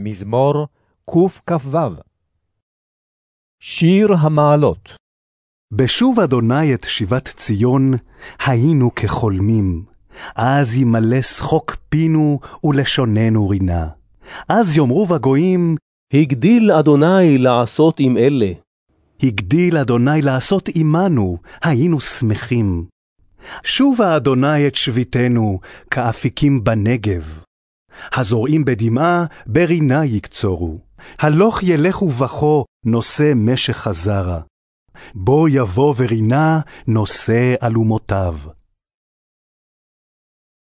מזמור קכ"ו שיר המעלות בשוב אדוני את שיבת ציון, היינו כחולמים. אז ימלא שחוק פינו ולשוננו רינה. אז יאמרו בגויים, הגדיל אדוני לעשות עם אלה. הגדיל אדוני לעשות עמנו, היינו שמחים. שובה אדוני את שביתנו, כאפיקים בנגב. הזורעים בדמעה, ברינה יקצורו. הלוך ילך ובכו, נושא משך הזרע. בו יבוא ורינה, נושא אלומותיו.